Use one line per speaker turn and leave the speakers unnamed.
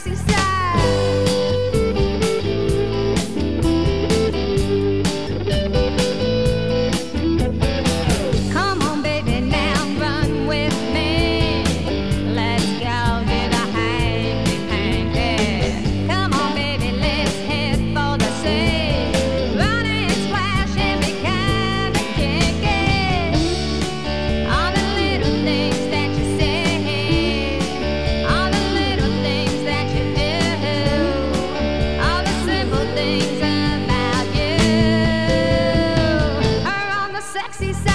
sexy. see.